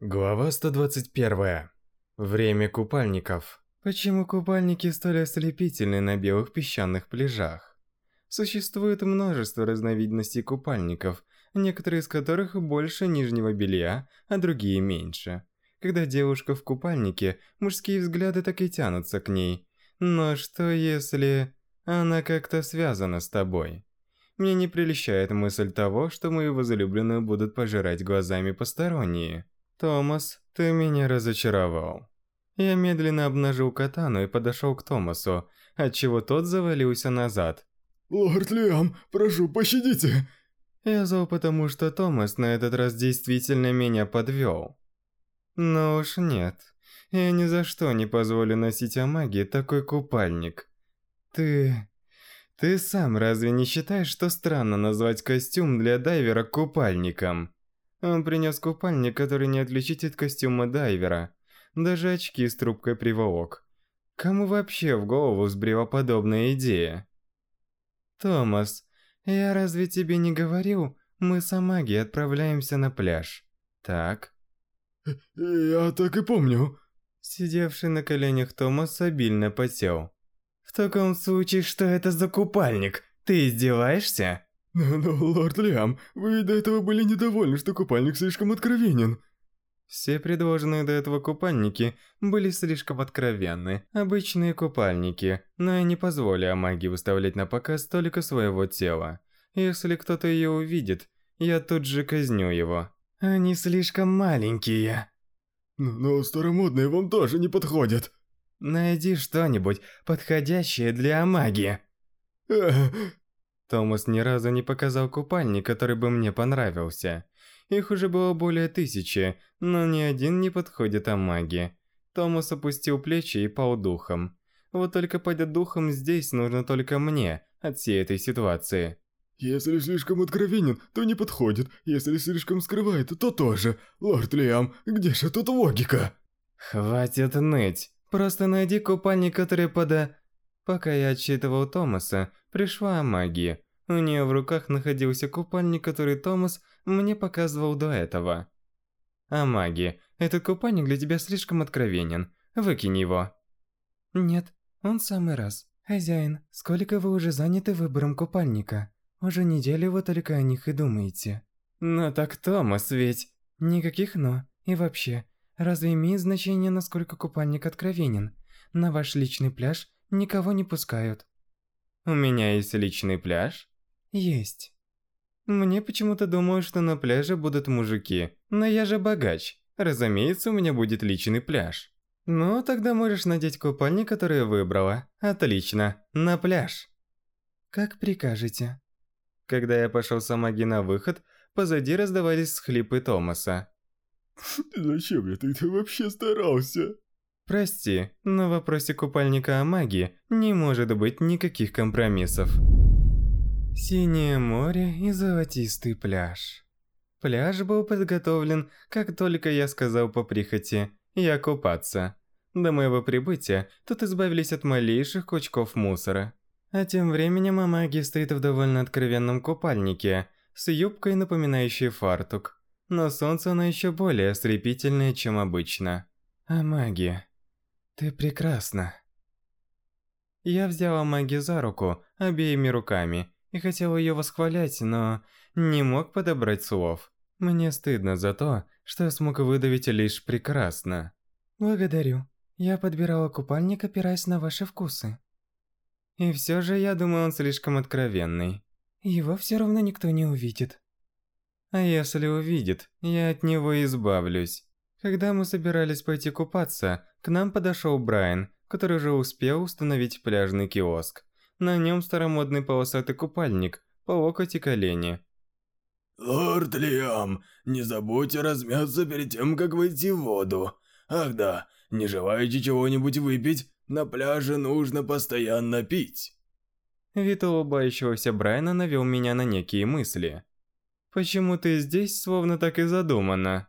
Глава 121. Время купальников. Почему купальники столь ослепительны на белых песчаных пляжах? Существует множество разновидностей купальников, некоторые из которых больше нижнего белья, а другие меньше. Когда девушка в купальнике, мужские взгляды так и тянутся к ней. Но что если она как-то связана с тобой? Мне не прельщает мысль того, что мою возлюбленную будут пожирать глазами посторонние. «Томас, ты меня разочаровал». Я медленно обнажил катану и подошел к Томасу, отчего тот завалился назад. «Лорд Лиам, прошу, пощадите!» Я зол потому, что Томас на этот раз действительно меня подвел. Но уж нет, я ни за что не позволю носить Амаги такой купальник. Ты... Ты сам разве не считаешь, что странно назвать костюм для дайвера купальником? Он принес купальник, который не отличить от костюма дайвера. Даже очки с трубкой приволок. Кому вообще в голову взбрела подобная идея? Томас, я разве тебе не говорил, мы с Амаги отправляемся на пляж. Так? Я так и помню. Сидевший на коленях Томас обильно потел. В таком случае, что это за купальник? Ты издеваешься? Но, но, лорд Лиам, вы до этого были недовольны, что купальник слишком откровенен. Все предложенные до этого купальники были слишком откровенны. Обычные купальники, но я не позволю Амаги выставлять на показ только своего тела. Если кто-то ее увидит, я тут же казню его. Они слишком маленькие. Но, но старомодные вам тоже не подходят. Найди что-нибудь подходящее для Амаги. Томас ни разу не показал купальник, который бы мне понравился. Их уже было более тысячи, но ни один не подходит Амаги. Томас опустил плечи и пал духом. Вот только падать духом здесь нужно только мне от всей этой ситуации. Если слишком откровенен, то не подходит. Если слишком скрывает, то тоже. Лорд Лиам, где же тут логика? Хватит ныть. Просто найди купальник, который пода... Пока я отчитывал Томаса, пришла магия. У нее в руках находился купальник, который Томас мне показывал до этого. А маги, этот купальник для тебя слишком откровенен. Выкинь его. Нет, он самый раз. Хозяин, сколько вы уже заняты выбором купальника? Уже неделю вы только о них и думаете. Но так Томас ведь... Никаких «но». И вообще, разве имеет значение, насколько купальник откровенен? На ваш личный пляж никого не пускают. У меня есть личный пляж? Есть. Мне почему-то думаю, что на пляже будут мужики, но я же богач. Разумеется, у меня будет личный пляж. Ну, тогда можешь надеть купальник, который я выбрала. Отлично, на пляж. Как прикажете. Когда я пошел с Амаги на выход, позади раздавались схлипы Томаса. Зачем я тогда вообще старался? Прости, но в вопросе купальника Амаги не может быть никаких компромиссов. Синее море и золотистый пляж. Пляж был подготовлен, как только я сказал по прихоти «я купаться». До моего прибытия тут избавились от малейших кучков мусора. А тем временем Амаги стоит в довольно откровенном купальнике, с юбкой, напоминающей фартук. Но солнце она еще более ослепительное, чем обычно. Амаги, ты прекрасна. Я взяла Маги за руку обеими руками и хотел ее восхвалять, но не мог подобрать слов. Мне стыдно за то, что я смог выдавить лишь прекрасно. Благодарю. Я подбирала купальник, опираясь на ваши вкусы. И все же я думаю, он слишком откровенный. Его все равно никто не увидит. А если увидит, я от него избавлюсь. Когда мы собирались пойти купаться, к нам подошел Брайан, который уже успел установить пляжный киоск. На нем старомодный полосатый купальник, по локоть и колени. Лорд Лиам, не забудьте размяться перед тем, как выйти в воду. Ах да, не желаете чего-нибудь выпить? На пляже нужно постоянно пить. Вид улыбающегося Брайана навел меня на некие мысли. «Почему ты здесь, словно так и задумано?»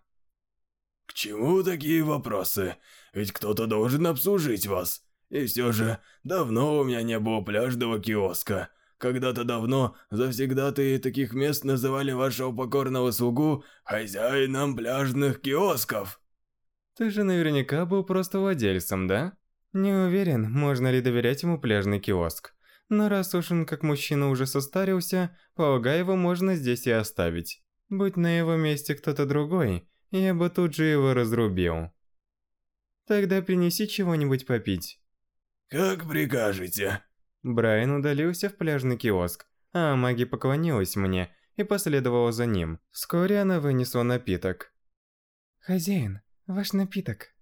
К чему такие вопросы? Ведь кто-то должен обслужить вас. И все же, давно у меня не было пляжного киоска. Когда-то давно завсегдатые таких мест называли вашего покорного слугу хозяином пляжных киосков. Ты же наверняка был просто владельцем, да? Не уверен, можно ли доверять ему пляжный киоск. Но раз уж он как мужчина уже состарился, полагаю, его можно здесь и оставить. Будь на его месте кто-то другой, я бы тут же его разрубил. Тогда принеси чего-нибудь попить. Как прикажете. Брайан удалился в пляжный киоск, а Маги поклонилась мне и последовала за ним. Вскоре она вынесла напиток. «Хозяин, ваш напиток».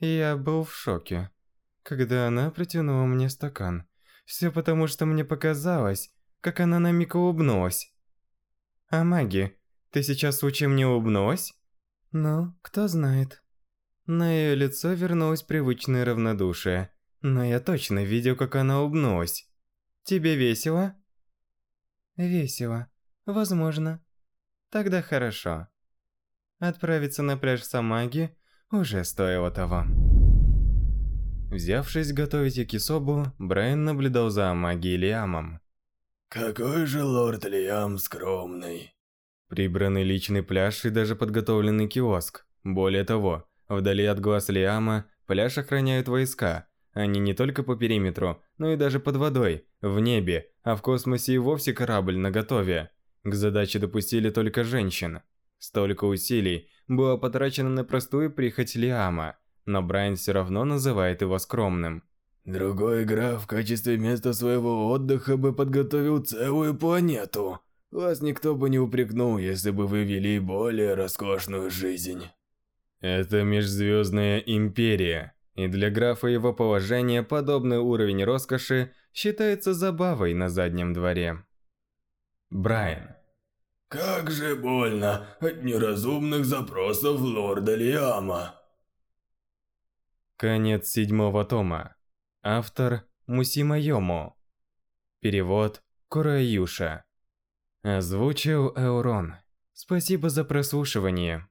Я был в шоке, когда она протянула мне стакан. Все потому, что мне показалось, как она на миг улыбнулась. «А Маги, ты сейчас случаем не улыбнулась?» «Ну, кто знает». На ее лицо вернулось привычное равнодушие, но я точно видел, как она улыбнулась. «Тебе весело?» «Весело. Возможно». «Тогда хорошо». Отправиться на пляж Самаги уже стоило того. Взявшись готовить якисобу, Брайан наблюдал за Амаги и Лиамом. Какой же лорд Лиам скромный. Прибранный личный пляж и даже подготовленный киоск. Более того, вдали от глаз Лиама пляж охраняют войска. Они не только по периметру, но и даже под водой, в небе, а в космосе и вовсе корабль наготове. К задаче допустили только женщин. Столько усилий было потрачено на простую прихоть Лиама, но Брайан все равно называет его скромным. Другой граф в качестве места своего отдыха бы подготовил целую планету. Вас никто бы не упрекнул, если бы вы вели более роскошную жизнь. Это межзвездная империя, и для графа его положения подобный уровень роскоши считается забавой на заднем дворе. Брайан. Как же больно от неразумных запросов лорда Лиама. Конец седьмого тома. Автор Мусима Йому. Перевод Кураюша. Озвучил Эурон. Спасибо за прослушивание.